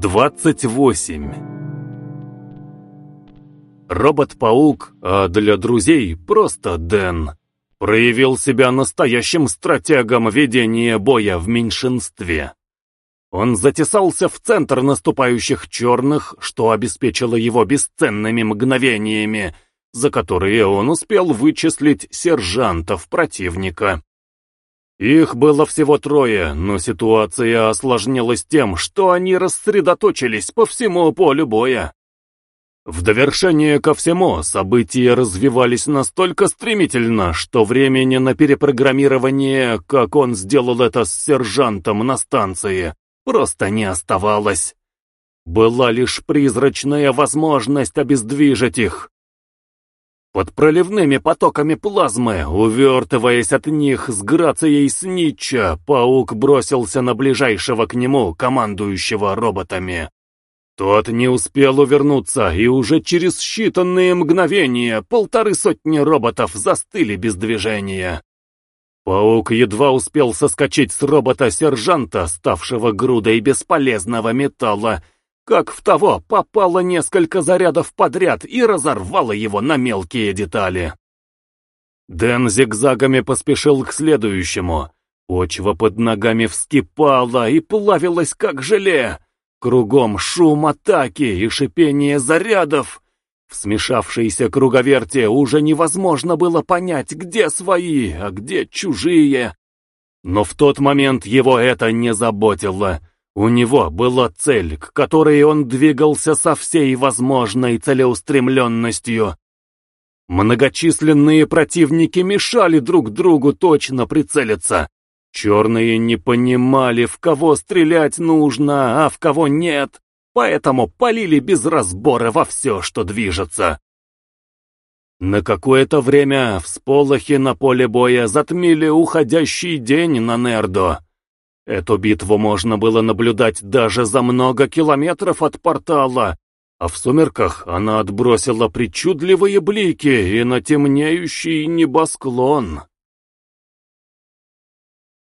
28 Робот-паук, а для друзей просто Дэн, проявил себя настоящим стратегом ведения боя в меньшинстве. Он затесался в центр наступающих черных, что обеспечило его бесценными мгновениями, за которые он успел вычислить сержантов противника. Их было всего трое, но ситуация осложнилась тем, что они рассредоточились по всему полю боя. В довершение ко всему, события развивались настолько стремительно, что времени на перепрограммирование, как он сделал это с сержантом на станции, просто не оставалось. Была лишь призрачная возможность обездвижить их. Под проливными потоками плазмы, увертываясь от них с грацией снича, паук бросился на ближайшего к нему, командующего роботами. Тот не успел увернуться, и уже через считанные мгновения полторы сотни роботов застыли без движения. Паук едва успел соскочить с робота-сержанта, ставшего грудой бесполезного металла, как в того попало несколько зарядов подряд и разорвало его на мелкие детали. Дэн зигзагами поспешил к следующему. Почва под ногами вскипала и плавилась, как желе. Кругом шум атаки и шипение зарядов. В смешавшейся круговерте уже невозможно было понять, где свои, а где чужие. Но в тот момент его это не заботило. У него была цель, к которой он двигался со всей возможной целеустремленностью. Многочисленные противники мешали друг другу точно прицелиться. Черные не понимали, в кого стрелять нужно, а в кого нет, поэтому полили без разбора во все, что движется. На какое-то время всполохи на поле боя затмили уходящий день на Нердо. Эту битву можно было наблюдать даже за много километров от портала, а в сумерках она отбросила причудливые блики и на темнеющий небосклон.